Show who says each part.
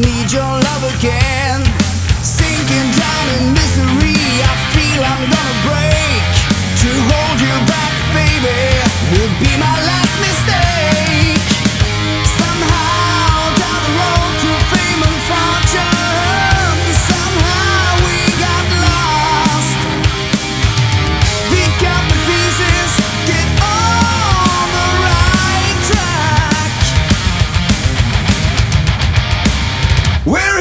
Speaker 1: need your love again. Sinking down in misery, I feel I'm gonna break. To hold you back, baby, would be my We're